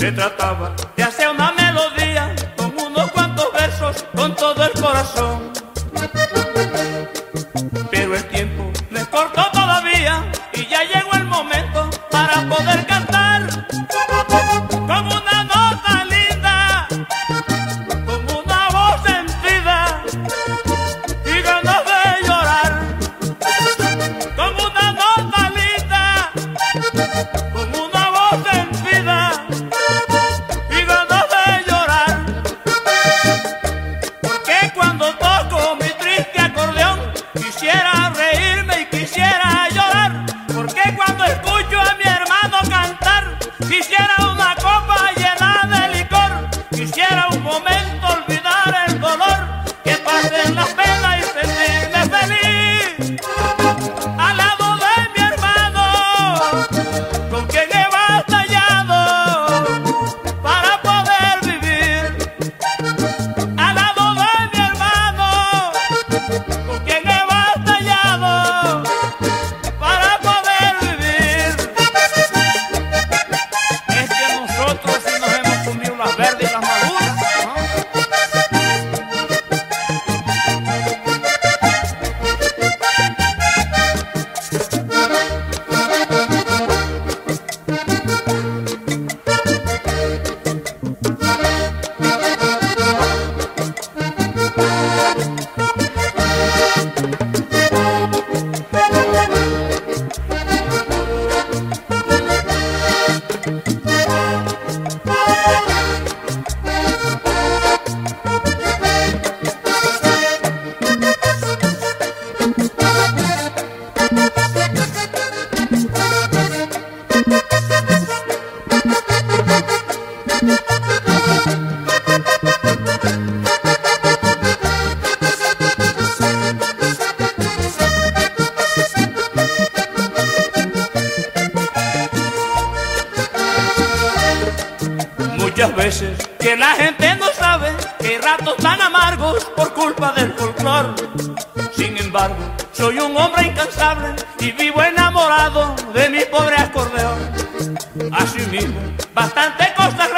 Se trataba de hacer una melodía con unos cuantos versos, con todo el corazón. I love muchas veces que la gente no sabe que ratos tan amargos por culpa del folclor. Sin embargo, soy un hombre incansable y vivo enamorado de mi pobre acordeón. Asimismo, bastante cosas